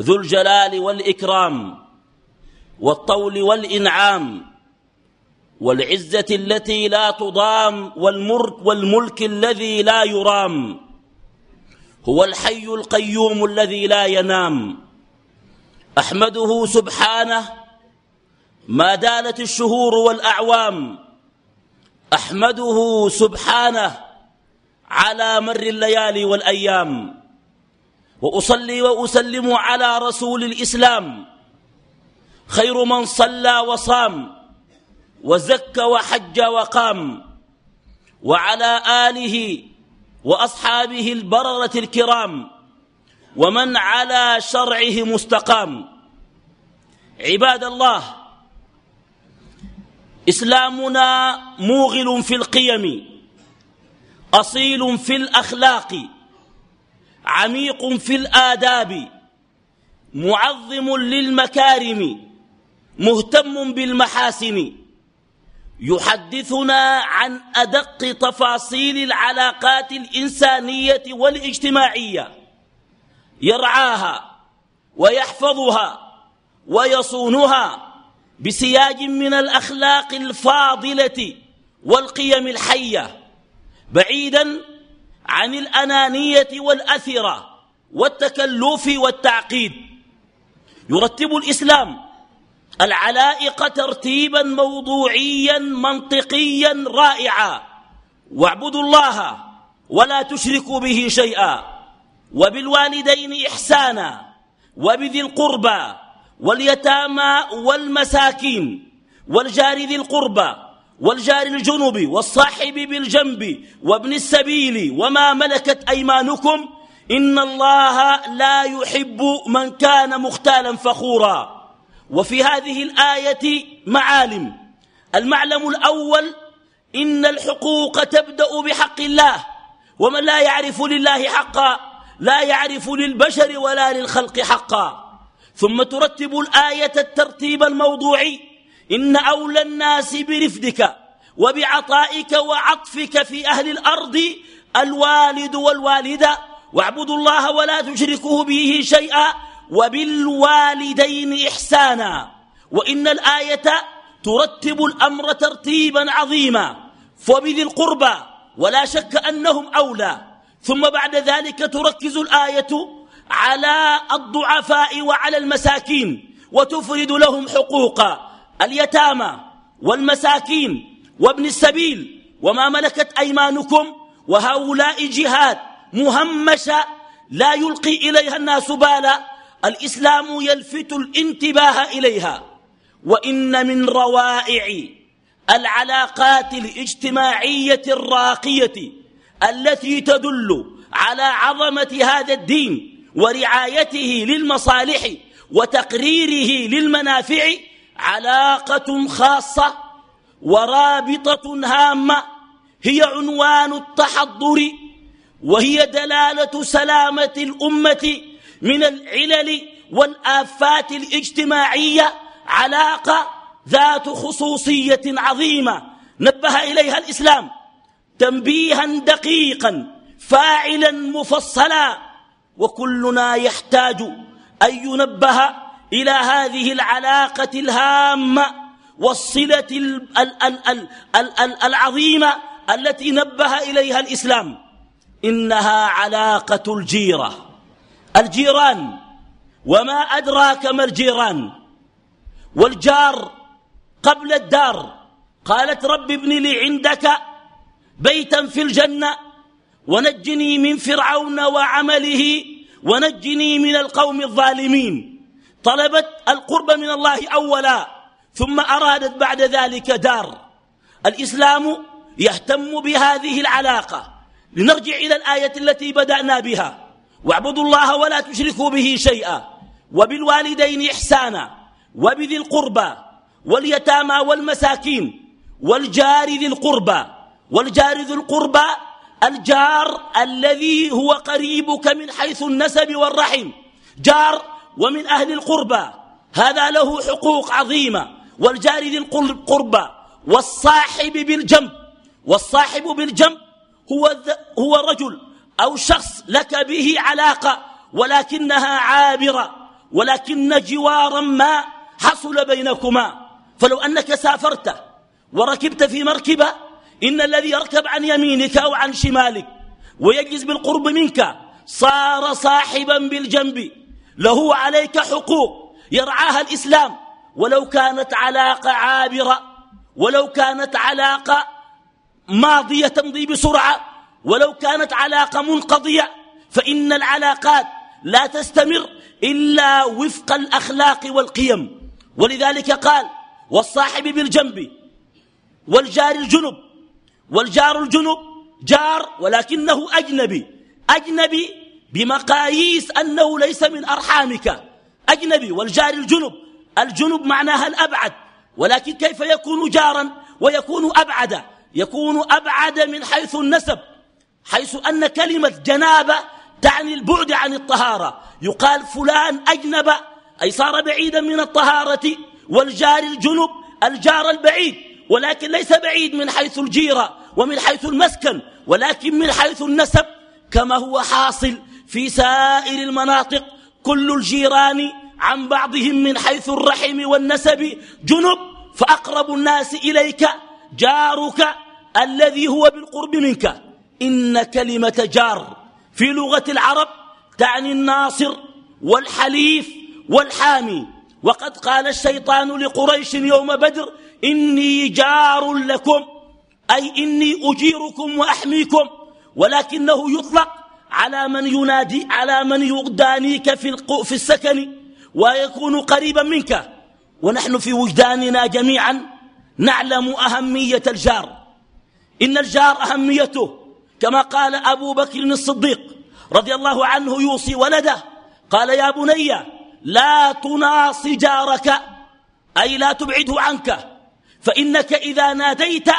ذو الجلال والإكرام والطول والإنعام والعزة التي لا تضام والملك, والملك الذي لا يرام هو الحي القيوم الذي لا ينام أحمده سبحانه ما دالت الشهور والأعوام أحمده سبحانه على مر الليالي والأيام وأصلي وأسلم على رسول الإسلام. خير من صلى وصام وزك وحج وقام وعلى آله وأصحابه البررة الكرام ومن على شرعه مستقام. عباد الله إسلامنا موغل في القيم أصيل في الأخلاق عميق في الآداب معظم للمكارم مهتم بالمحاسن. يحدثنا عن أدق تفاصيل العلاقات الإنسانية والاجتماعية. يرعاها ويحفظها ويصونها بسياج من الأخلاق الفاضلة والقيم الحية. بعيدا عن الأنانية والأثرة والتكلف والتعقيد. يرتب الإسلام العلائق ترتيبا موضوعيا منطقيا رائعا. واعبدوا الله ولا تشركوا به شيئا. وبالوالدين إحسانا. وبذي القربى واليتامى والمساكين والجار ذي القربى والجار الجنب والصاحب بالجنب وابن السبيل وما ملكت أيمانكم إن الله لا يحب من كان مختالا فخورا. وفي هذه الآية معالم. المعلم الأول إن الحقوق تبدأ بحق الله ومن لا يعرف لله حقا لا يعرف للبشر ولا للخلق حقا. ثم ترتب الآية الترتيب الموضوعي إن أولى الناس برفدك وبعطائك وعطفك في أهل الأرض الوالد والوالدة. واعبدوا الله ولا تشركوه به شيئا وبالوالدين إحسانا. وإن الآية ترتب الأمر ترتيبا عظيما. فبذي القربى ولا شك أنهم أولى. ثم بعد ذلك تركز الآية على الضعفاء وعلى المساكين. وتفرد لهم حقوقا. اليتامى والمساكين وابن السبيل وما ملكت أيمانكم وهؤلاء جهات مهمشة لا يلقي إليها الناس بالا الإسلام يلفت الانتباه إليها وإن من روائع العلاقات الاجتماعية الراقية التي تدل على عظمة هذا الدين ورعايته للمصالح وتقريره للمنافع علاقة خاصة ورابطة هامة هي عنوان التحضر وهي دلالة سلامة الأمة من العلل والآفات الاجتماعية علاقة ذات خصوصية عظيمة. نبه إليها الإسلام. تنبيها دقيقا فاعلا مفصلا. وكلنا يحتاج أن ينبه إلى هذه العلاقة الهامة والصلة العظيمة التي نبه إليها الإسلام. إنها علاقة الجيرة. الجيران. وما أدراك ما الجيران. والجار قبل الدار. قالت رب ابن لي عندك بيتا في الجنة. ونجني من فرعون وعمله. ونجني من القوم الظالمين. طلبت القرب من الله أولا ثم أرادت بعد ذلك دار. الإسلام يهتم بهذه العلاقة. لنرجع إلى الآية التي بدأنا بها. واعبدوا الله ولا تشركوا به شيئا. وبالوالدين إحسانا. وبذي القربى واليتامى والمساكين. والجار ذي القربى. والجار ذي القربى الجار الذي هو قريبك من حيث النسب والرحم. جار ومن أهل القربى. هذا له حقوق عظيمة. والجار ذي القربى والصاحب بالجنب والصاحب بالجنب هو, هو رجل أو شخص لك به علاقة ولكنها عابرة. ولكن جوارا ما حصل بينكما. فلو أنك سافرت وركبت في مركبة إن الذي يركب عن يمينك أو عن شمالك ويجلس بالقرب منك صار صاحبا بالجنب. له عليك حقوق يرعاها الإسلام. ولو كانت علاقة عابرة ولو كانت علاقة ماضية تمضي بسرعة ولو كانت علاقة منقضية فإن العلاقات لا تستمر إلا وفق الأخلاق والقيم. ولذلك قال والصاحب بالجنب والجار الجنب والجار الجنب جار ولكنه أجنبي. أجنبي بمقاييس أنه ليس من أرحامك. أجنبي والجار الجنب الجنب معناها الأبعد. ولكن كيف يكون جارا ويكون أبعد يكون أبعد من حيث النسب حيث أن كلمة جنابة تعني البعد عن الطهارة. يقال فلان أجنب أي صار بعيدا من الطهارة. والجار الجنب الجار البعيد. ولكن ليس بعيد من حيث الجيرة ومن حيث المسكن ولكن من حيث النسب كما هو حاصل. في سائر المناطق كل الجيران عن بعضهم من حيث الرحم والنسب جنب فأقرب الناس إليك جارك الذي هو بالقرب منك. إن كلمة جار في لغة العرب تعني الناصر والحليف والحامي. وقد قال الشيطان لقريش يوم بدر إني جار لكم أي إني أجيركم وأحميكم ولكنه يطلق على من ينادي على من يغدانيك في, في السكن ويكون قريبا منك. ونحن في وجداننا جميعا نعلم أهمية الجار. إن الجار أهميته كما قال أبو بكر الصديق رضي الله عنه يوصي ولده قال يا بني لا تناص جارك أي لا تبعده عنك فإنك إذا ناديت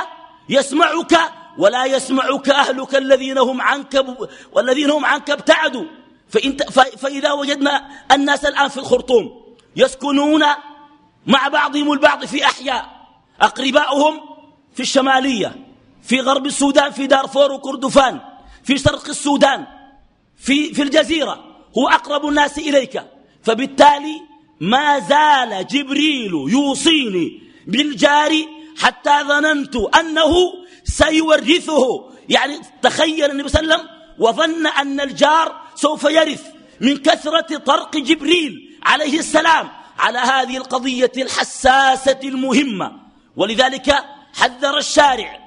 يسمعك ولا يسمعك أهلك الذين هم عنك والذين هم عنك ابتعدوا. فإذا وجدنا الناس الآن في الخرطوم يسكنون مع بعضهم البعض في أحياء أقرباؤهم في الشمالية في غرب السودان في دارفور وكردفان في شرق السودان في, في الجزيرة. هو أقرب الناس إليك. فبالتالي ما زال جبريل يوصيني بالجار حتى ظننت أنه سيورثه. يعني تخيل النبي صلى الله عليه وسلم وظن أن الجار سوف يرث من كثرة طرق جبريل عليه السلام على هذه القضية الحساسة المهمة. ولذلك حذر الشارع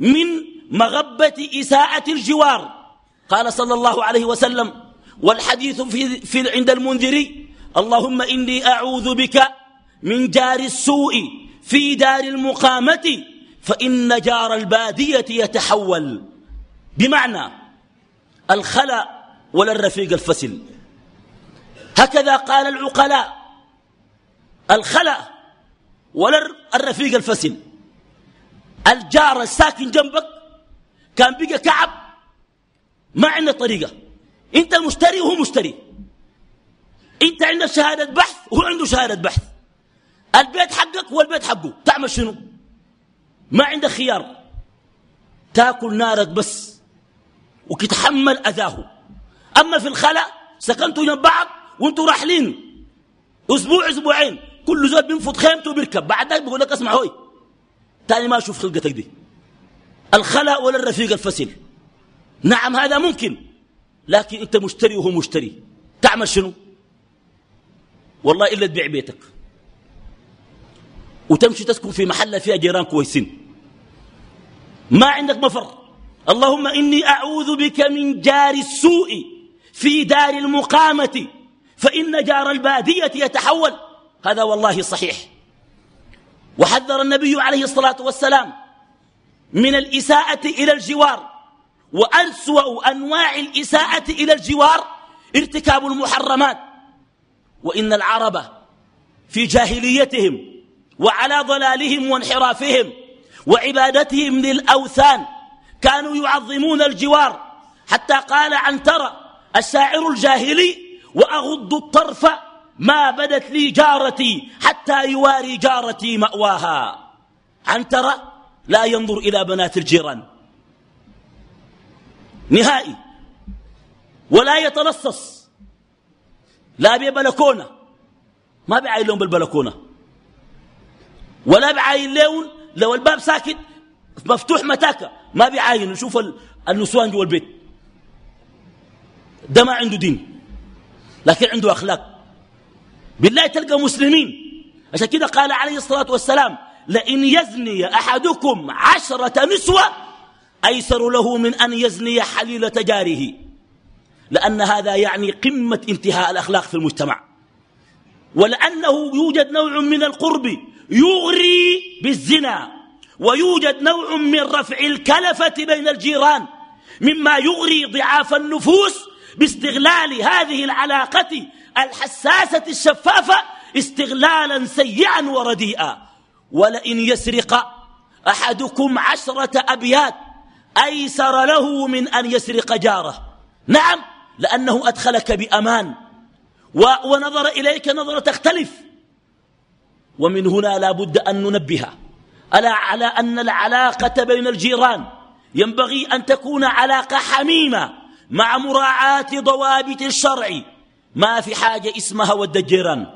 من مغبة إساءة الجوار. قال صلى الله عليه وسلم والحديث في, في عند المنذري اللهم إني أعوذ بك من جار السوء في دار المقامة فإن جار البادية يتحول. بمعنى الخلا ولا الرفيق الفسل هكذا قال العقلاء. الخلا ولا الرفيق الفسل الجار الساكن جنبك كان بقى كعب. ما عنده طريقة. انت مشتري وهو مشتري. انت عندك شهادة بحث وهو عنده شهادة بحث. البيت حقك والبيت حقه. تعمل شنو؟ ما عندك خيار. تاكل نارك بس وتتحمل أذاه. أما في الخلا سكنتوا جنب بعض وانتوا راحلين. أسبوع أسبوعين. كل زول بينفض خيمته وبيركب. بعد ذلك بيقول لك اسمع هوي. تاني ما أشوف خلقتك دي. الخلا ولا الرفيق الفسل نعم هذا ممكن. لكن أنت مشتري وهو مشتري. تعمل شنو؟ والله إلا تبيع بيتك. وتمشي تسكن في محلة فيها جيران كويسين. ما عندك مفر. اللهم إني أعوذ بك من جار السوء في دار المقامة فإن جار البادية يتحول. هذا والله صحيح. وحذر النبي عليه الصلاة والسلام من الإساءة إلى الجوار وأسوأ أنواع الإساءة إلى الجوار ارتكاب المحرمات. وإن العرب في جاهليتهم وعلى ضلالهم وانحرافهم وعبادتهم للأوثان كانوا يعظمون الجوار. حتى قال عنترة الشاعر الجاهلي وأغض الطرف ما بدت لي جارتي حتى يواري جارتي مأواها. عنترة لا ينظر إلى بنات الجيران. نهائي. ولا يتلصص. لا ببلكونة. ما بعين لهم بالبلكونة. ولا بعين لهم لو الباب ساكت مفتوح متاكة ما بعين يشوف النسوان جوا البيت. ده ما عنده دين لكن عنده أخلاق. بالله تلقى مسلمين. عشان كده قال عليه الصلاة والسلام لئن يزني أحدكم عشرة نسوة أيسر له من أن يزني حليلة جاره. لأن هذا يعني قمة انتهاء الأخلاق في المجتمع. ولأنه يوجد نوع من القرب. يغري بالزنا ويوجد نوع من رفع الكلفة بين الجيران مما يغري ضعاف النفوس باستغلال هذه العلاقة الحساسة الشفافة استغلالا سيئا ورديئا. ولئن يسرق أحدكم عشرة أبيات أيسر له من أن يسرق جاره. نعم لأنه أدخلك بأمان. ونظر إليك نظرة تختلف. ومن هنا لا بد أن ننبه. ألا على أن العلاقة بين الجيران ينبغي أن تكون علاقة حميمة مع مراعاة ضوابط الشرع. ما في حاجة اسمها ود الجيران.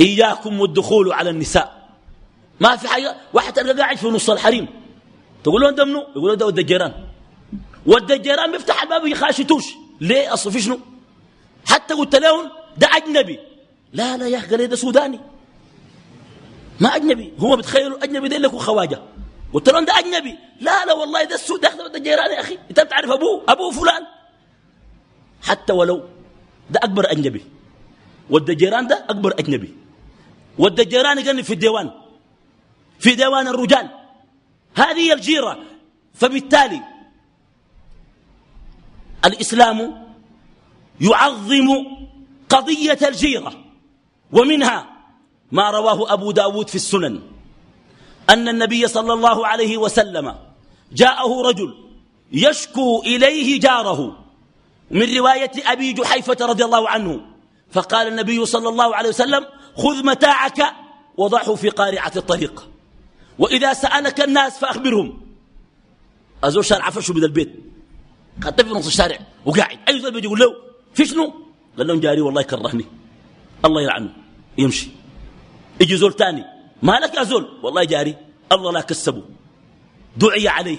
إياكم والدخول على النساء. ما في حاجة واحد تلقى قاعد في نص الحريم. تقول له أنت منو؟ يقول له ده ود الجيران. ود الجيران بيفتح الباب يخاشتوش ليه؟ أصل في شنو؟ حتى قلت لهم ده أجنبي. لا لا يا قال ده سوداني. ما أجنبي. هو بتخيلوا أجنبي ده لكم خواجة. قلت لهم ده أجنبي. لا لا والله ده السود. ده ده جيران يا أخي. أنت بتعرف أبوه؟ أبوه فلان. حتى ولو ده أكبر أجنبي. والدجيران ده أكبر أجنبي. والدجيران يقنب في الديوان. في ديوان الرجال. هذه هي الجيرة. فبالتالي الإسلام يعظم قضية الجيرة ومنها ما رواه أبو داود في السنن أن النبي صلى الله عليه وسلم جاءه رجل يشكو إليه جاره من رواية أبي جحيفة رضي الله عنه فقال النبي صلى الله عليه وسلم خذ متاعك وضعه في قارعة الطريق وإذا سألك الناس فأخبرهم. أزور شارع فرشه من البيت قد في نص الشارع وقاعد. أي زول بيجي يقول له في شنو؟ قال لهم جاري والله يكرهني الله يلعنه. يمشي. يجي زول تاني. ما لك يا زول؟ والله جاري الله لا كسبه. دعي عليه.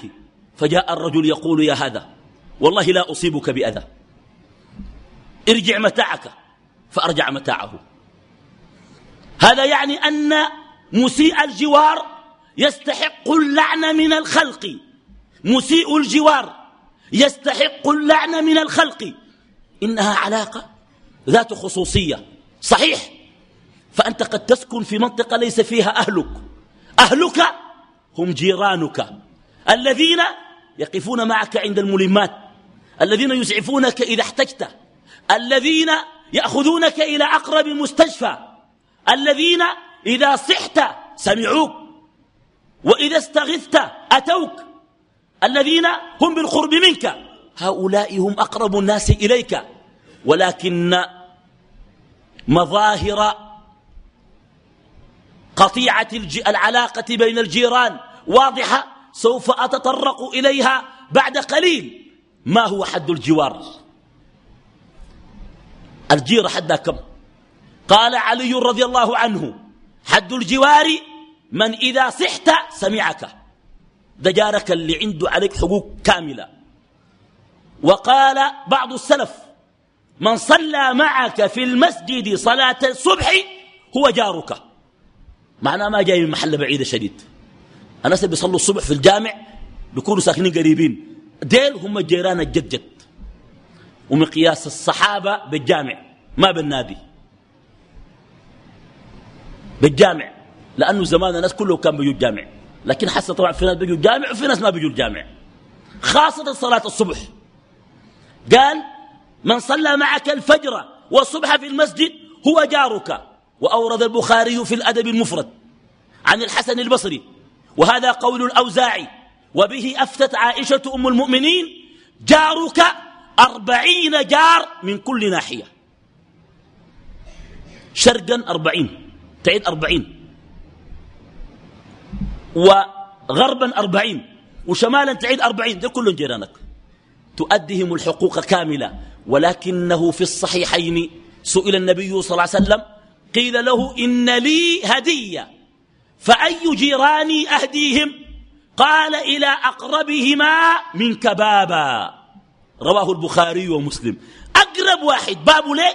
فجاء الرجل يقول يا هذا والله لا أصيبك بأذى. ارجع متاعك. فأرجع متاعه. هذا يعني أن مسيء الجوار يستحق اللعن من الخلق. مسيء الجوار يستحق اللعن من الخلق. إنها علاقة ذات خصوصية. صحيح. فأنت قد تسكن في منطقة ليس فيها أهلك. أهلك هم جيرانك. الذين يقفون معك عند الملمات. الذين يسعفونك إذا احتجت. الذين يأخذونك إلى أقرب مستشفى. الذين إذا صحت سمعوك. وإذا استغثت أتوك. الذين هم بالقرب منك. هؤلاء هم أقرب الناس إليك. ولكن مظاهر قطيعة العلاقة بين الجيران. واضحة؟ سوف أتطرق إليها بعد قليل. ما هو حد الجوار؟ الجيرة حدها كم؟ قال علي رضي الله عنه حد الجوار من إذا صحت سمعك. ده جارك اللي عنده عليك حقوق كاملة. وقال بعض السلف من صلى معك في المسجد صلاة الصبح هو جارك. معناه ما جاي من محل بعيدة شديد. الناس اللي بيصلوا الصبح في الجامع بيكونوا ساكنين قريبين. ديل هم الجيران الجدجد. ومقياس الصحابة بالجامع ما بالنادي. بالجامع. لأنه زمان الناس كله كان بيجوا الجامع. لكن حسنا طبعا في ناس بيجوا الجامع وفي ناس ما بيجوا الجامع. خاصة صلاة الصبح. قال من صلى معك الفجر والصبح في المسجد هو جارك. وأورد البخاري في الأدب المفرد عن الحسن البصري. وهذا قول الأوزاعي. وبه أفتت عائشة أم المؤمنين جارك أربعين جار من كل ناحية. شرقا أربعين تعيد أربعين. وغربا أربعين وشمالا تعيد أربعين. ده كلهم جيرانك. تؤدهم الحقوق كاملة. ولكنه في الصحيحين سئل النبي صلى الله عليه وسلم قيل له إن لي هدية فأي جيراني أهديهم؟ قال إلى أقربهما من كبابا رواه البخاري ومسلم. أقرب واحد بابه ليه؟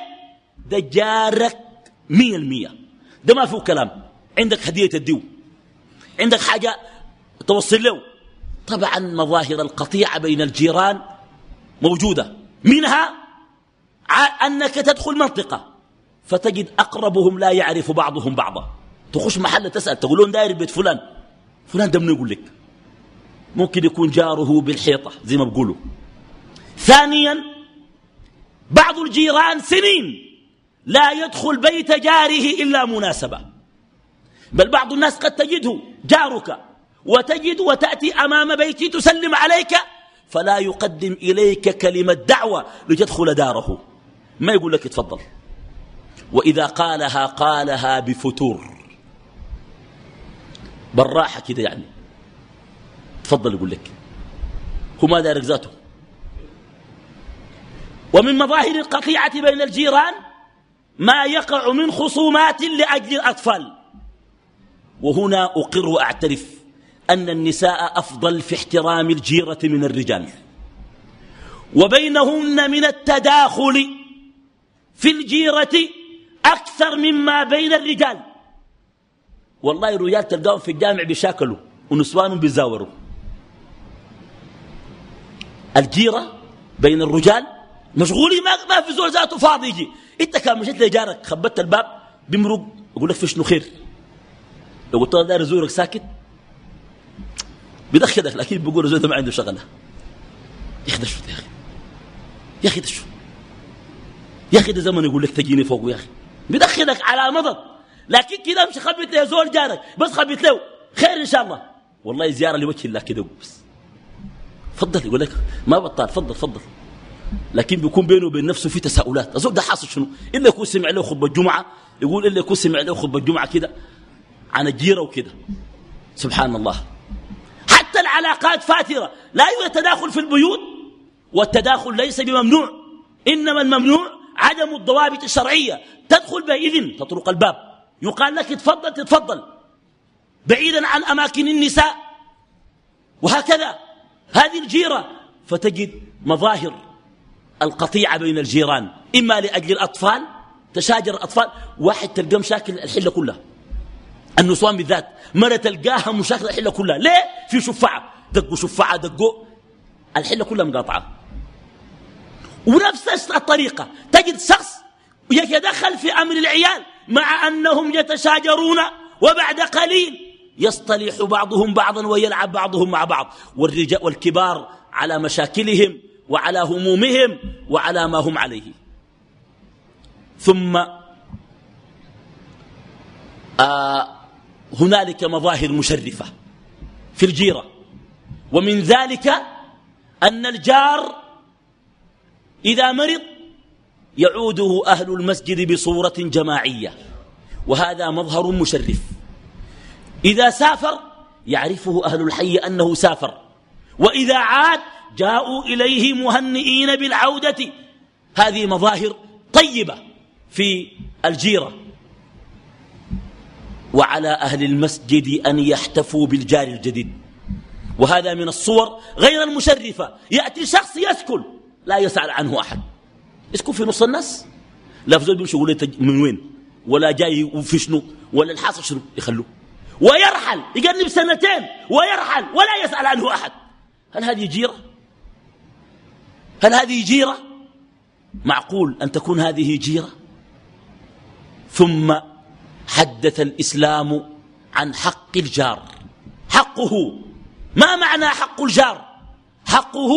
ده جارك مية المية. ده ما فيه كلام. عندك هدية الديو عندك حاجة توصل له؟ طبعا مظاهر القطيعة بين الجيران موجودة. منها أنك تدخل منطقة فتجد أقربهم لا يعرف بعضهم بعضا. تخش محل تسأل تقول لهم داير بيت فلان. فلان ده يقول لك؟ ممكن يكون جاره بالحيطة زي ما بقولوا. ثانيا بعض الجيران سنين لا يدخل بيت جاره إلا مناسبة. بل بعض الناس قد تجده جارك وتجد وتأتي أمام بيتي تسلم عليك فلا يقدم إليك كلمة دعوة لتدخل داره. ما يقول لك اتفضل وإذا قالها قالها بفتور. بالراحة كده يعني. تفضل يقول لك. هو ما دارك ذاته. ومن مظاهر القطيعة بين الجيران ما يقع من خصومات لأجل الأطفال. وهنا أقر وأعترف. أن النساء أفضل في احترام الجيرة من الرجال. وبينهن من التداخل في الجيرة أكثر مما بين الرجال. والله الرجال تلقاهم في الجامع بيشاكلوا ونسوانهم بيزاوروا. الجيرة بين الرجال مشغولين ما, ما في زول ذاته فاضي يجي. إنت كان مشيت لجارك خبت الباب بمرق يقول لك في شنو خير؟ لو قلت له داير أزورك ساكت بيدخلك لكن بيقول زول ما عنده شغلة. يا أخي ده شو يا أخي؟ يا أخي ده يا أخي ده زمن يقول لك تجيني فوق يا أخي. بيدخلك على مضض. لكن كده امشي خبط له زول جارك بس خبط له. خير إن شاء الله. والله زيارة لوجه الله كده بس فضل يقول لك ما بطال. فضل فضل لكن بيكون بينه وبين نفسه في تساؤلات. الزول ده حاصل شنو؟ إلا يكون سمع له خطبة الجمعه يقول إلا يكون سمع له خطبة الجمعه كده عن الجيره وكده. سبحان الله. حتى العلاقات فاترة. لا يوجد تداخل في البيوت والتداخل ليس بممنوع إنما الممنوع عدم الضوابط الشرعية. تدخل بإذن تطرق الباب. يقال لك تفضل تتفضل. بعيدا عن أماكن النساء. وهكذا. هذه الجيرة. فتجد مظاهر القطيعة بين الجيران. إما لأجل الأطفال تشاجر الأطفال. واحد تلقى مشاكل الحلة كلها. النسوان بالذات. مرة تلقاها مشاكل الحلة كلها. ليه؟ في شفعة دقوا شفعة دقوا. الحلة كلها مقاطعة. ونفس الطريقة. تجد شخص يتدخل في أمر العيال مع أنهم يتشاجرون وبعد قليل يصطلح بعضهم بعضا ويلعب بعضهم مع بعض. والرجال والكبار على مشاكلهم وعلى همومهم وعلى ما هم عليه. ثم آه هنالك مظاهر مشرفة في الجيرة. ومن ذلك أن الجار إذا مرض يعوده أهل المسجد بصورة جماعية وهذا مظهر مشرف. إذا سافر يعرفه أهل الحي أنه سافر وإذا عاد جاءوا إليه مهنئين بالعودة. هذه مظاهر طيبة في الجيرة. وعلى أهل المسجد أن يحتفوا بالجار الجديد. وهذا من الصور غير المشرفة. يأتي شخص يسكن لا يسأل عنه أحد. يسكن في نص الناس. لا فزول بيمشي يقول من وين؟ ولا جاي في شنو؟ ولا الحاصل شنو؟ يخلوه. ويرحل يقرب سنتين ويرحل ولا يسأل عنه أحد. هل هذه جيرة؟ هل هذه جيرة؟ معقول أن تكون هذه جيرة؟ ثم حدث الإسلام عن حق الجار. حقه ما معنى حق الجار؟ حقه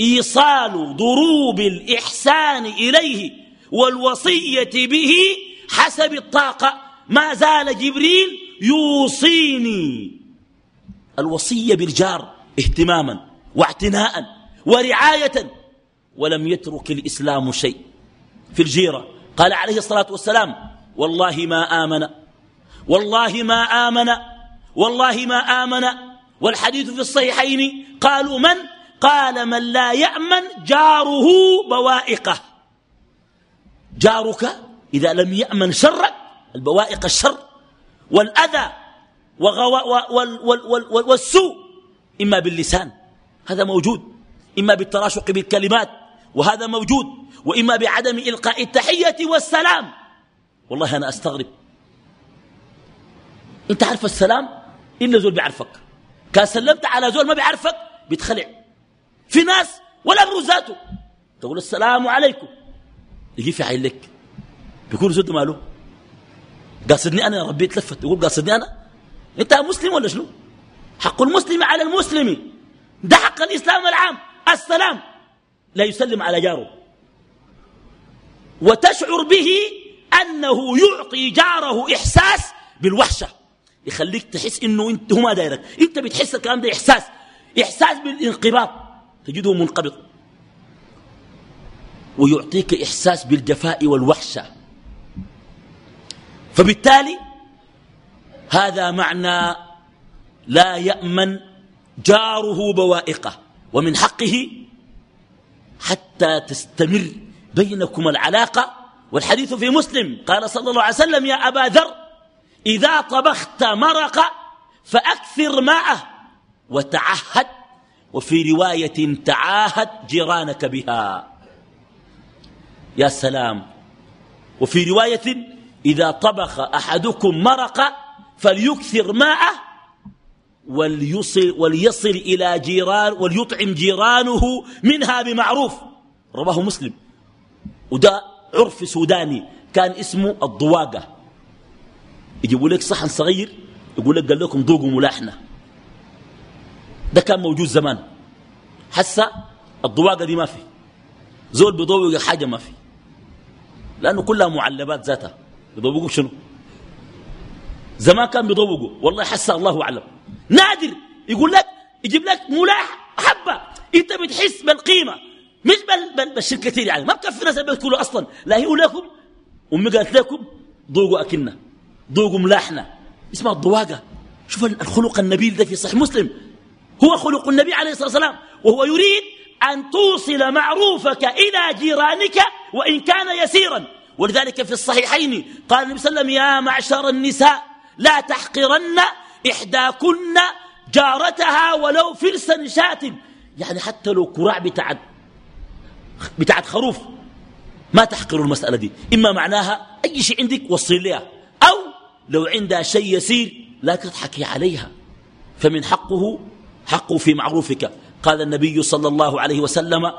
إيصال ضروب الإحسان إليه والوصية به حسب الطاقة. ما زال جبريل يوصيني الوصية بالجار اهتماما واعتناء ورعاية. ولم يترك الإسلام شيء. في الجيرة قال عليه الصلاة والسلام والله ما آمن. والله ما آمن. والله ما آمن. والحديث في الصحيحين قالوا من؟ قال من لا يأمن جاره بوائقه. جارك إذا لم يأمن شرك البوائق الشر. والأذى والسوء إما باللسان هذا موجود. إما بالتراشق بالكلمات وهذا موجود. وإما بعدم إلقاء التحية والسلام. والله أنا أستغرب. أنت عارف السلام؟ إلا زول بيعرفك. كان سلمت على زول ما بيعرفك بيتخلع. في ناس ولا ذاته. تقول السلام عليكم. يجي في عين لك. بيقول زود ماله. قاصدني أنا يا ربي تلفت يقول قاصدني أنا؟ أنت مسلم ولا شنو؟ حق المسلم على المسلم. ده حق الإسلام العام. السلام. لا يسلم على جاره. وتشعر به أنه يعطي جاره إحساس بالوحشة. يخليك تحس إنه أنت هو ما دايرك. أنت بتحس الكلام ده إحساس. إحساس بالانقباض. تجده منقبض. ويعطيك إحساس بالجفاء والوحشة. فبالتالي هذا معنى لا يأمن جاره بوائقه. ومن حقه حتى تستمر بينكم العلاقة والحديث في مسلم. قال صلى الله عليه وسلم يا أبا ذر إذا طبخت مرق فأكثر ماءه وتعهد وفي رواية تعاهد جيرانك بها. يا سلام. وفي رواية إذا طبخ أحدكم مرق فليكثر ماءه وليصل, وليصل إلى جيران وليطعم جيرانه منها بمعروف. رواه مسلم. وده عرف سوداني كان اسمه الضواقة. يجيبوا لك صحن صغير يقول لك قال لكم ذوقوا ملاحنة. ده كان موجود زمان. حسا الضواقة دي ما في. زول بيضوق حاجة ما في. لأنه كلها معلبات ذاتها. بيضوقوا بشنو؟ زمان كان بيضوقوا. والله حسا الله أعلم. نادر. يقول لك يجيب لك ملاح حبة. انت بتحس بالقيمة. مش بل بل بالشركة كثير يعني. ما بكفي ناس البيت كله أصلا لا هي لكم أمي قالت لكم ذوقوا أكلنا ذوقوا ملاحنا اسمها الضواقة. شوف الخلق النبيل ده في صحيح مسلم. هو خلق النبي عليه الصلاة والسلام وهو يريد أن توصل معروفك إلى جيرانك وإن كان يسيرا. ولذلك في الصحيحين قال النبي صلى الله عليه وسلم يا معشر النساء لا تحقرن إحداكن جارتها ولو فرسا شاة يعني حتى لو كراع بتاعت بتاعت خروف. ما تحقر المسألة دي. إما معناها أي شيء عندك وصل لها أو لو عندها شيء يسير لا تضحكي عليها. فمن حقه حقه في معروفك. قال النبي صلى الله عليه وسلم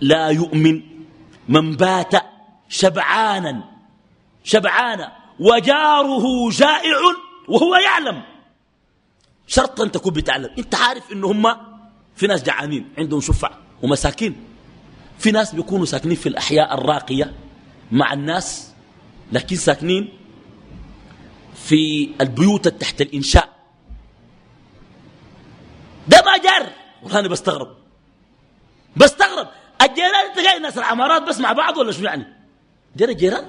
لا يؤمن من بات شبعانا. شبعانا. وجاره جائع وهو يعلم. شرطا تكون بتعلم. أنت عارف ان هم في ناس جعانين عندهم شفع ومساكين. في ناس بيكونوا ساكنين في الأحياء الراقية مع الناس لكن ساكنين في البيوت تحت الإنشاء. ده ما جار. والله أنا بستغرب. بستغرب. الجيران تلاقي الناس العمارات بس مع بعض ولا شو يعني؟ جرى الجيران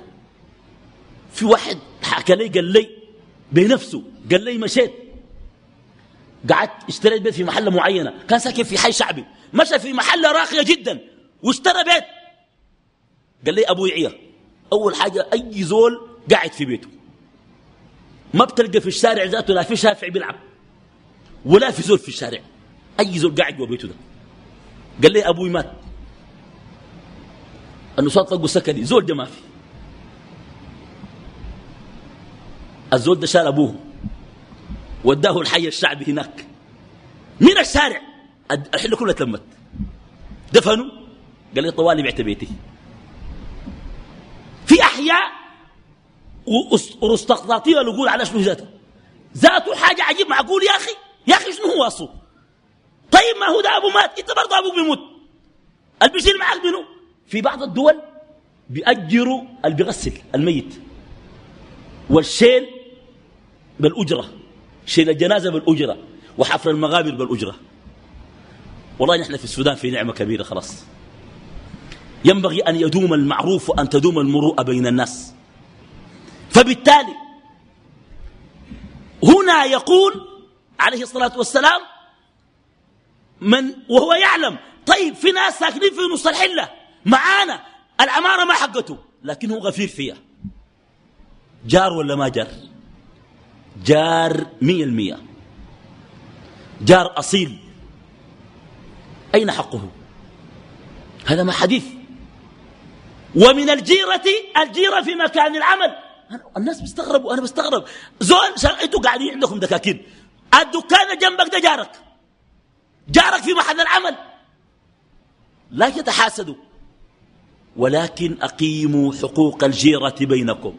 في واحد حكى لي قال لي بنفسه قال لي مشيت. قعدت اشتريت بيت في محلة معينة. كان ساكن في حي شعبي. مشى في محله راقية جدا واشترى بيت. قال لي أبوي عيه أول حاجة أي زول قاعد في بيته. ما بتلقى في الشارع ذاته لا في شافع بيلعب ولا في زول في الشارع. أي زول قاعد جوا بيته ده. قال لي أبوي مات. أنه صوت طقوا سكني. زول ده ما في. الزول ده شال أبوه وداه الحي الشعبي هناك. من الشارع. الحله كلها تلمت. دفنوا قال لي طوالي بعت بيتي. في أحياء ورستقطاطيه يقول على شنو ذاته. ذاته حاجة عجيب معقول يا أخي؟ يا أخي شنو هو أصله؟ طيب ما هو ده أبو مات؟ أنت برضه أبوك بيموت. اللي بيشيل منه في بعض الدول بيأجروا اللي بيغسل الميت. والشيل بالأجرة. شيل الجنازة بالأجرة. وحفر المغابر بالأجرة. والله نحن في السودان في نعمة كبيرة خلاص. ينبغي أن يدوم المعروف وأن تدوم المروءة بين الناس. فبالتالي هنا يقول عليه الصلاة والسلام من وهو يعلم طيب في ناس ساكنين في نص الحلة معانا العمارة ما حقته لكن هو غفير فيها. جار ولا ما جار؟ جار مية المية. جار أصيل. أين حقه؟ هذا ما حديث. ومن الجيرة الجيرة في مكان العمل. الناس بيستغربوا أنا بستغرب. زول أنتوا قاعدين عندكم دكاكين. الدكان جنبك ده جارك. جارك في محل العمل. لا يتحاسدوا. ولكن أقيموا حقوق الجيرة بينكم.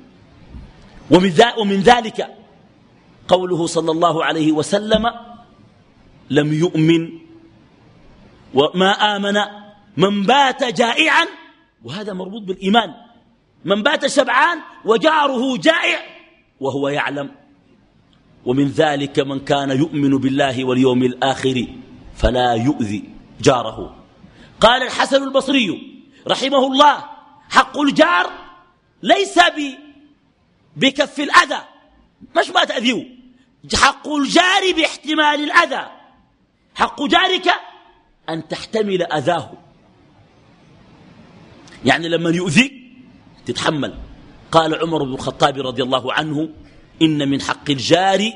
ومن ذلك قوله صلى الله عليه وسلم لم يؤمن وما آمن من بات جائعا وهذا مربوط بالإيمان. من بات شبعان وجاره جائع وهو يعلم. ومن ذلك من كان يؤمن بالله واليوم الآخر فلا يؤذي جاره. قال الحسن البصري رحمه الله حق الجار ليس بكف الأذى. مش ما تأذيه؟ حق الجار باحتمال الأذى. حق جارك أن تحتمل أذاه. يعني لما يؤذيك تتحمل. قال عمر بن الخطاب رضي الله عنه إن من حق الجار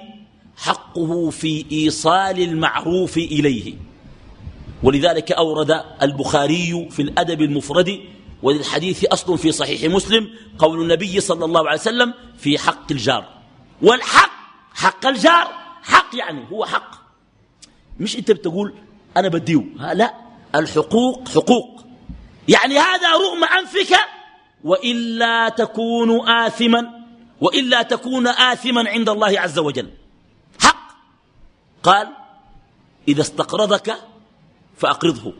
حقه في إيصال المعروف إليه. ولذلك أورد البخاري في الأدب المفرد وللحديث أصل في صحيح مسلم قول النبي صلى الله عليه وسلم في حق الجار. والحق حق الجار حق يعني هو حق. مش أنت بتقول أنا بديه لا. الحقوق حقوق. يعني هذا رغم أنفك وإلا تكون اثما وإلا تكون اثما عند الله عز وجل. حق. قال إذا استقرضك فأقرضه.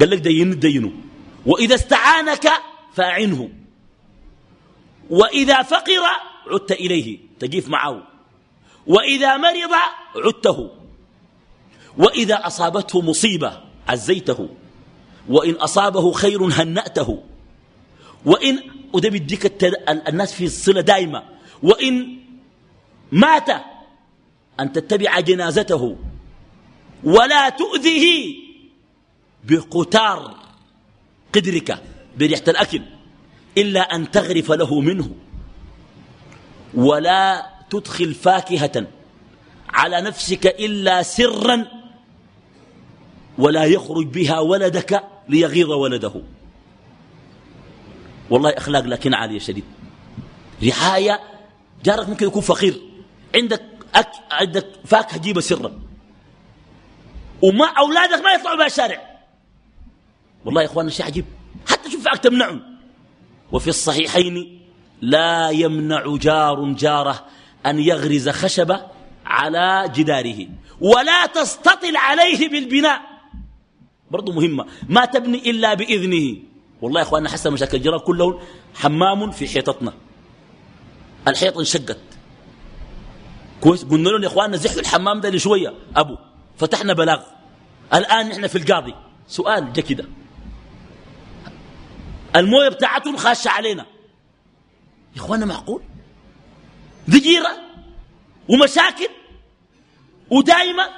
قال لك دين دينه. وإذا استعانك فأعنه. وإذا فقر عدت إليه. تجيف معه. وإذا مرض عدته. وإذا أصابته مصيبة عزيته. وإن أصابه خير هنأته. وإن وده بيديك الناس في الصلة دائمة وإن مات أن تتبع جنازته. ولا تؤذيه بقتار قدرك بريحة الأكل إلا أن تغرف له منه. ولا تدخل فاكهة على نفسك إلا سرا ولا يخرج بها ولدك ليغيظ ولده. والله أخلاق لكن عالية شديد. رعاية جارك ممكن يكون فقير. عندك أك... عندك فاكهة جيبة سرا. وما أولادك ما يطلعوا بها الشارع. والله يا إخواننا شيء عجيب. حتى شوف فاك تمنعهم وفي الصحيحين لا يمنع جار جاره أن يغرز خشبة على جداره. ولا تستطل عليه بالبناء. برضو مهمة. ما تبني إلا بإذنه. والله يا أخواننا حسن مشاكل الجيران كلهم حمام في حيطتنا. الحيط انشقت. كويس. قلنا لهم يا إخواننا زحوا الحمام ده لشوية. أبو فتحنا بلاغ. الآن إحنا في القاضي. سؤال جا كده. الموية بتاعتهم خاشة علينا. يا اخوانا معقول؟ دي جيرة ومشاكل ودائمة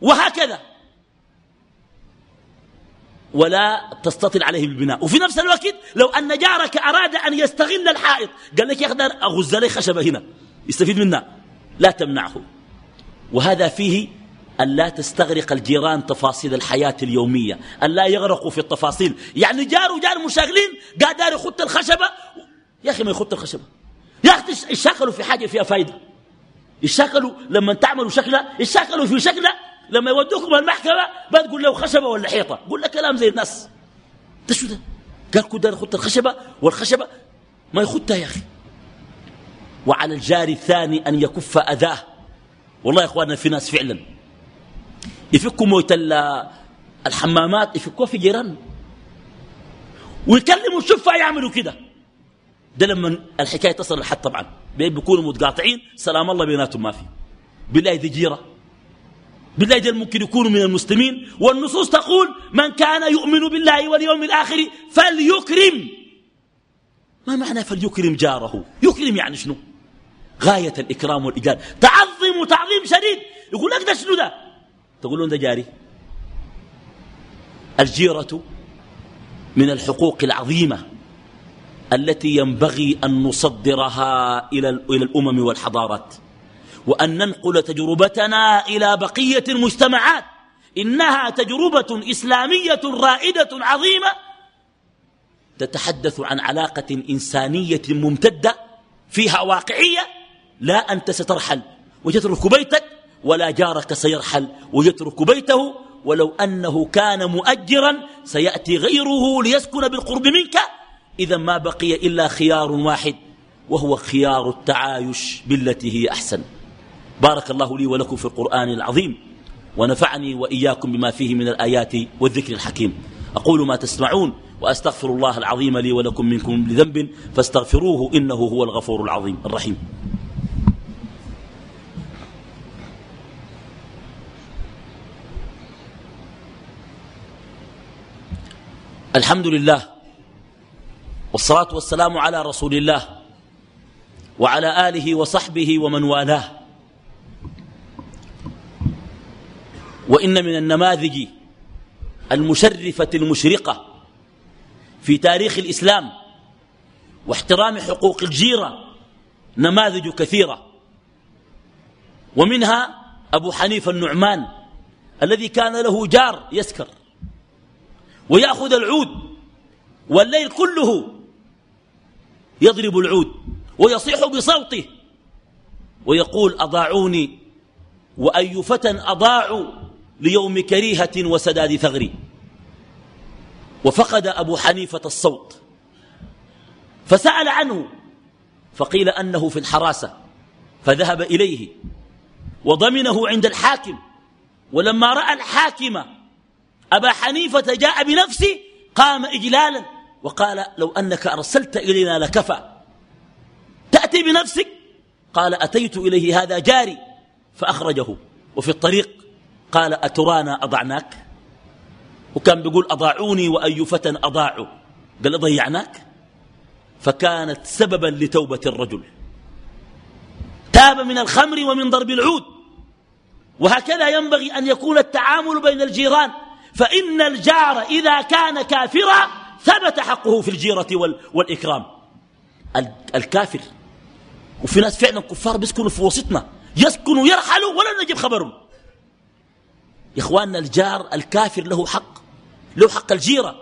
وهكذا. ولا تستطل عليه بالبناء وفي نفس الوقت لو أن جارك أراد أن يستغل الحائط قال لك يا أغز لي خشبة هنا يستفيد منها لا تمنعه. وهذا فيه أن لا تستغرق الجيران تفاصيل الحياة اليومية أن لا يغرقوا في التفاصيل. يعني جار وجار مشاغلين قاعد دار يخط الخشبة. يا أخي ما يخط الخشبة. يا أخي يشاكلوا في حاجة فيها فايدة. يشاكلوا لما تعملوا شكلة يشاكلوا في شكلة لما يودوكم المحكمة بتقول له خشبة ولا حيطة. قول لك كلام زي الناس. ده شو ده؟ قال كنت يخط الخشبة والخشبة ما يخطها يا أخي. وعلى الجار الثاني أن يكف أذاه. والله يا إخواننا في ناس فعلا. يفكوا موت الحمامات يفكوها في جيران ويكلموا الشفع يعملوا كده. ده لما الحكاية تصل لحد طبعا. بيكونوا متقاطعين. سلام الله بيناتهم ما في. بالله دي جيرة. بالله دي ممكن يكونوا من المسلمين. والنصوص تقول من كان يؤمن بالله واليوم الآخر فليكرم. ما معنى فليكرم جاره؟ يكرم يعني شنو؟ غاية الإكرام والإجلال تعظم تعظيم شديد. يقول لك ده شنو ده؟ تقول لهم ده جاري. الجيرة من الحقوق العظيمة التي ينبغي أن نصدرها إلى الأمم والحضارات. وأن ننقل تجربتنا إلى بقية المجتمعات. إنها تجربة إسلامية رائدة عظيمة تتحدث عن علاقة إنسانية ممتدة فيها واقعية. لا أنت سترحل وتترك بيتك ولا جارك سيرحل ويترك بيته. ولو أنه كان مؤجرا سيأتي غيره ليسكن بالقرب منك. إذا ما بقي إلا خيار واحد وهو خيار التعايش بالتي هي أحسن. بارك الله لي ولكم في القرآن العظيم ونفعني وإياكم بما فيه من الآيات والذكر الحكيم. أقول ما تسمعون وأستغفر الله العظيم لي ولكم منكم لذنب فاستغفروه إنه هو الغفور العظيم الرحيم. الحمد لله والصلاة والسلام على رسول الله وعلى آله وصحبه ومن والاه. وإن من النماذج المشرفة المشرقة في تاريخ الإسلام واحترام حقوق الجيرة نماذج كثيرة. ومنها أبو حنيفة النعمان الذي كان له جار يسكر ويأخذ العود والليل كله يضرب العود ويصيح بصوته ويقول أضاعوني وأي فتى أضاعوا ليوم كريهة وسداد ثغري وفقد أبو حنيفة الصوت. فسأل عنه فقيل أنه في الحراسة فذهب إليه. وضمنه عند الحاكم. ولما رأى الحاكم أبا حنيفة جاء بنفسه قام إجلالا. وقال لو أنك أرسلت إلينا لكفى. تأتي بنفسك؟ قال أتيت إليه هذا جاري فأخرجه. وفي الطريق قال أترانا أضعناك؟ وكان بيقول أضاعوني وأي فتى أضاعوا قال ضيعناك فكانت سببا لتوبة الرجل. تاب من الخمر ومن ضرب العود. وهكذا ينبغي أن يكون التعامل بين الجيران. فإن الجار إذا كان كافرا ثبت حقه في الجيرة والإكرام. الكافر. وفي ناس فعلا كفار بيسكنوا في وسطنا. يسكنوا يرحلوا ولا نجيب خبرهم. يا إخواننا الجار الكافر له حق له حق الجيرة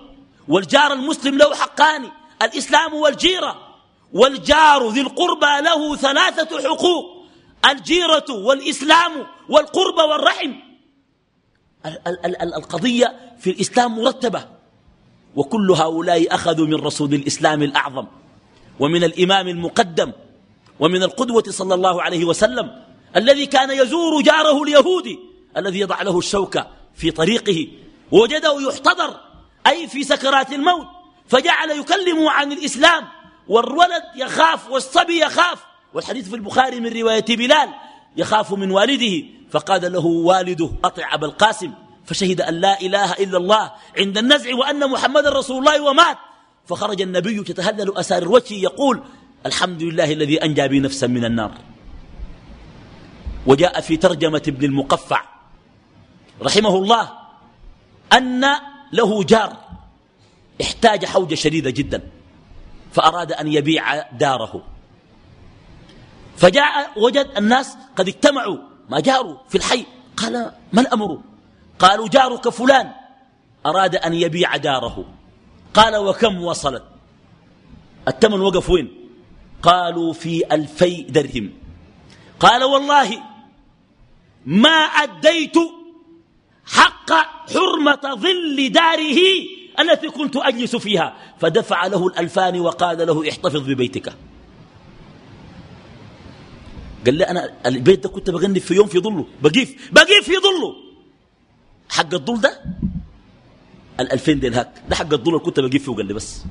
والجار المسلم له حقان الإسلام والجيرة والجار ذي القربى له ثلاثة حقوق الجيرة والإسلام والقربى والرحم. القضية في الإسلام مرتبة وكل هؤلاء أخذوا من رسول الإسلام الأعظم ومن الإمام المقدم ومن القدوة صلى الله عليه وسلم الذي كان يزور جاره اليهودي. الذي يضع له الشوكة في طريقه ووجده يحتضر أي في سكرات الموت فجعل يكلم عن الإسلام والولد يخاف والصبي يخاف والحديث في البخاري من رواية بلال يخاف من والده فقال له والده أطع أبا القاسم فشهد أن لا إله إلا الله عند النزع وأن محمد رسول الله ومات. فخرج النبي يتهلل أسار وجهه يقول الحمد لله الذي أنجى بي نفسا من النار. وجاء في ترجمة ابن المقفع رحمه الله أن له جار احتاج حوجة شديدة جدا فأراد أن يبيع داره. فجاء وجد الناس قد اجتمعوا ما جاروا في الحي. قال ما الأمر؟ قالوا جارك فلان أراد أن يبيع داره. قال وكم وصلت؟ الثمن وقف وين؟ قالوا في ألفي درهم. قال والله ما أديت حق حرمة ظل داره التي كنت أجلس فيها. فدفع له الألفان وقال له احتفظ ببيتك. قال لي أنا البيت ده كنت بغني في يوم في ظله. بقيف بقيف في ظله. حق الظل ده؟ الألفين ديل هاك. ده حق الظل كنت بقيف فيه قال لي بس.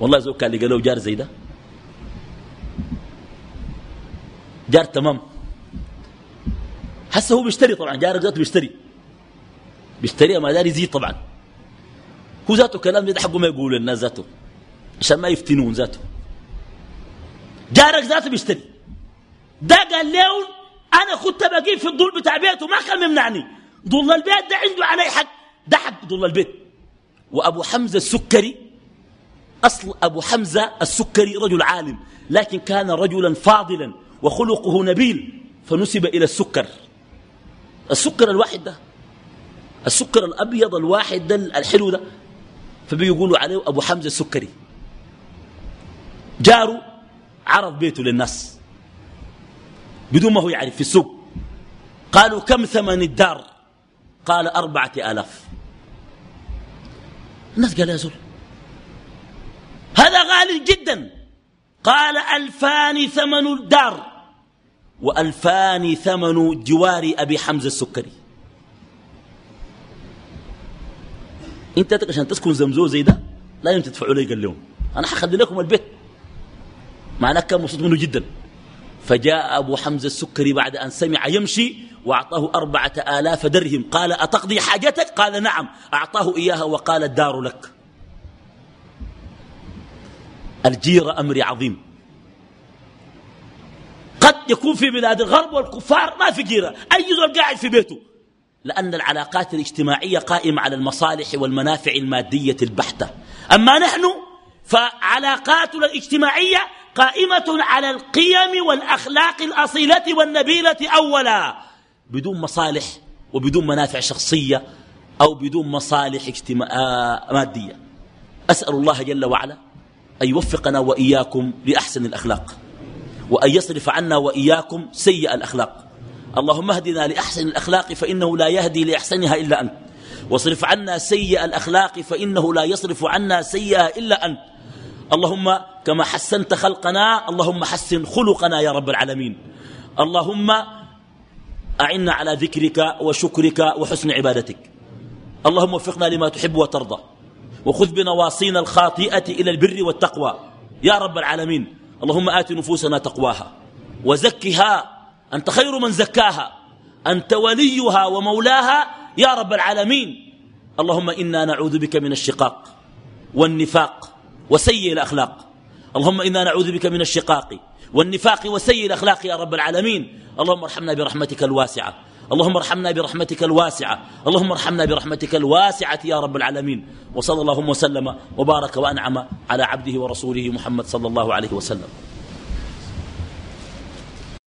والله زوج كان لقى له جار زي ده. جار تمام. هسه هو بيشتري طبعا جارك ذاته بيشتري. بيشتريها ما داري يزيد طبعا. هو ذاته كلام ده حقه ما يقول للناس ذاته عشان ما يفتنون ذاته. جارك ذاته بيشتري. ده قال له أنا كنت بجيب في الضل بتاع بيته ما كان يمنعني ضل البيت ده عنده علي حق. ده حق ضل البيت. وأبو حمزة السكري أصل أبو حمزة السكري رجل عالم لكن كان رجلا فاضلا وخلقه نبيل فنسب إلى السكر. السكر الواحد ده السكر الأبيض الواحد ده الحلو ده. فبيقولوا عليه أبو حمزة السكري. جاره عرض بيته للناس. بدون ما هو يعرف في السوق. قالوا كم ثمن الدار؟ قال أربعة آلاف. الناس قال يا زول هذا غالي جدا. قال ألفان ثمن الدار. وألفان ثمن جوار أبي حمزة السكري. أنت عشان تسكن زمزو زي ده؟ لا يمكن تدفعوا لي قال لهم. أنا حخلي لكم البيت. معناه كان مبسوط منه جدا. فجاء أبو حمزة السكري بعد أن سمع يمشي وأعطاه أربعة آلاف درهم. قال أتقضي حاجتك؟ قال نعم. أعطاه إياها وقال الدار لك. الجيرة أمر عظيم. قد يكون في بلاد الغرب والكفار ما في جيرة. أي زول قاعد في بيته. لأن العلاقات الاجتماعية قائمة على المصالح والمنافع المادية البحتة. أما نحن فعلاقاتنا الاجتماعية قائمة على القيم والأخلاق الأصيلة والنبيلة أولا. بدون مصالح وبدون منافع شخصية أو بدون مصالح اجتماع آه، مادية. أسأل الله جل وعلا أن يوفقنا وإياكم لأحسن الأخلاق. وأن يصرف عنا وإياكم سيء الأخلاق. اللهم اهدنا لأحسن الأخلاق فإنه لا يهدي لأحسنها إلا أنت. واصرف عنا سيء الأخلاق فإنه لا يصرف عنا سيئها إلا أنت. اللهم كما حسنت خلقنا اللهم حسن خلقنا يا رب العالمين. اللهم أعنا على ذكرك وشكرك وحسن عبادتك. اللهم وفقنا لما تحب وترضى. وخذ بنواصينا الخاطئة إلى البر والتقوى. يا رب العالمين. اللهم آت نفوسنا تقواها وزكها أنت خير من زكاها أنت وليها ومولاها يا رب العالمين. اللهم إنا نعوذ بك من الشقاق والنفاق وسيء الأخلاق. اللهم إنا نعوذ بك من الشقاق والنفاق وسيء الأخلاق يا رب العالمين. اللهم ارحمنا برحمتك الواسعة. اللهم ارحمنا برحمتك الواسعة. اللهم ارحمنا برحمتك الواسعة يا رب العالمين. وصلى اللهم وسلم وبارك وأنعم على عبده ورسوله محمد صلى الله عليه وسلم.